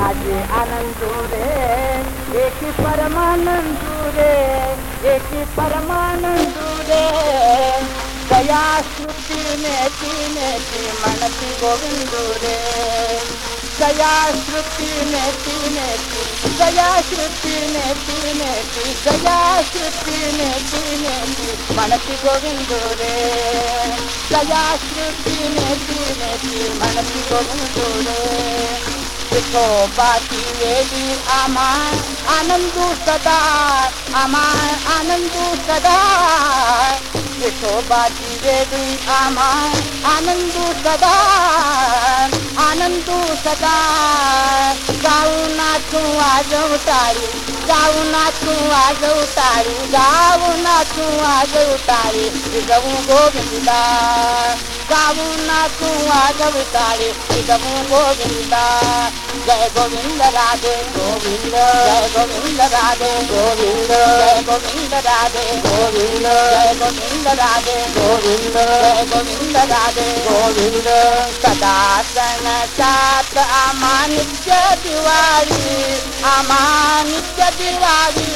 આજે આનંદ રે એક પરમાનંદ રે એક પરમાનંદ રે દયા શ્રુતિ નેતી નેતી મનતી ગોવિંદ રે દયા શ્રુતિ નેતી નેતી દયા શ્રુતિ નેતી નેતી દયા શ્રુતિ નેતી નેતી મનતી ગોવિંદ રે દયા શ્રુતિ નેતી નેતી મનતી ગોવિંદ રે सुखो बाकी वेदी अमार आनंद सदा अमार आनंद सदा सुखो बाकी वेदी अमार आनंद सदा आनंद सदा गाऊ नाचू आज उतारी गाऊ नाचू आज उतारी गाऊ नाचू आज उतारी गऊ गोविंदा ఇదము నాకు ఆగవుతాడు ఇదము గోవింద. జయ గోవింద రాధే గోవింద. జయ గోవింద రాధే గోవింద. జయ గోవింద రాధే గోవింద. జయ గోవింద రాధే గోవింద. జయ గోవింద రాధే గోవింద. సదాసన సాత్ అమానిత్య దివాళి అమానిత్య దివాళి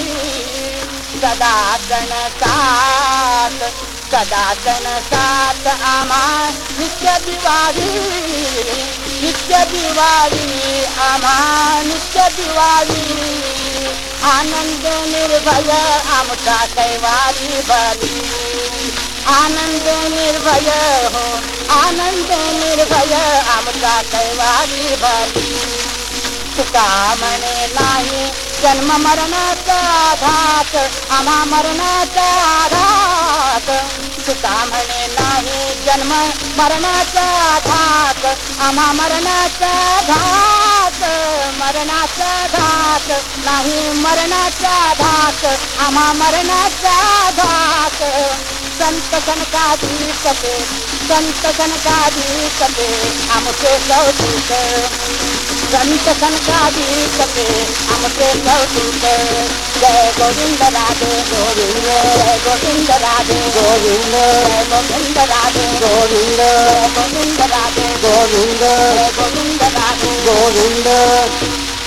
సదాసన సాత్ कदाचन सात आमा, नित्य दिवारी नित्य दिवारी आमा, नित्य दिवारी आनंद निर्भय आमका कैवारी बरी आनंद निर्भय हो, आनंद निर्भय आमका कैवारी बरी तुका मने नाही जन्म मरणाचा घात आमा मरणाचा आधार। घात. सुता म्हणे नाही जन्म मरणाचा धाक आम्हा मरणाचा धाक मरणाचा धाक नाही मरणाचा धाक आम्हा मरणाचा घात. संत कनकाधी कपे संत कनकाधी कपे आमचे कौतुक. संत कनकाधी कपे आमचे कौतुक. jai govind raade govind jai govind raade govind jai govind raade govind jai govind raade govind jai govind raade govind